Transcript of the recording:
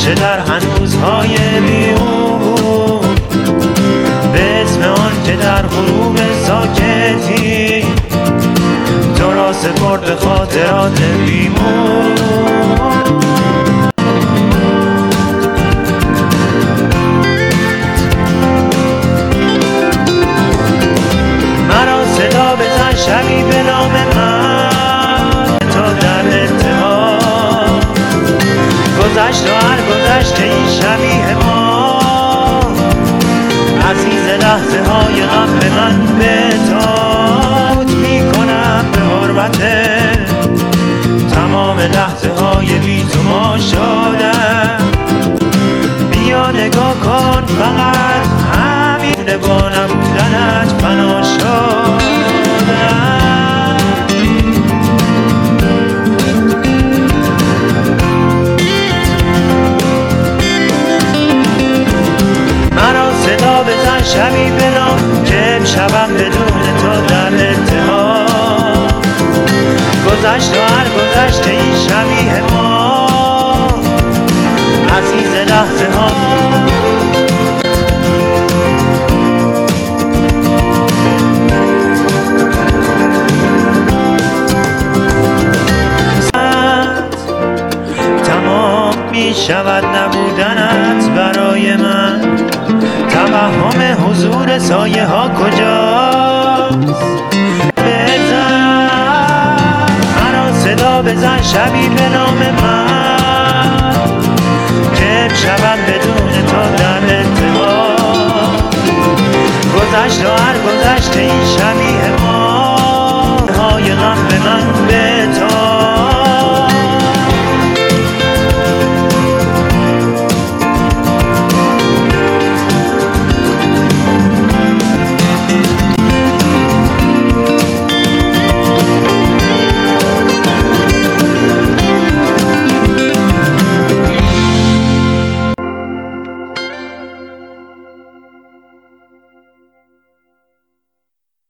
چه در هنوزهای میون. به اسم آن که در غروب ساکتی تو را سپرد خاطرات بیمون. گذشته این شبیه ما. عزیز لحظه های غم به من بتاد. می کنم به حرمت تمام لحظه های بی تو ما شدم بیا نگاه کن فقط همین با نبودنت فنا شبی بنام که امشبم بدون تو در اتحاد گذشت و هر گذشته این شبیه ما. عزیز لحظه ها. شود من توهم حضور سایه ها کجاست؟ بزن. مرا صدا بزن شبی به نام من. که امشبم بدون تو در اتحاد گذشت و هر گذشته این شبیه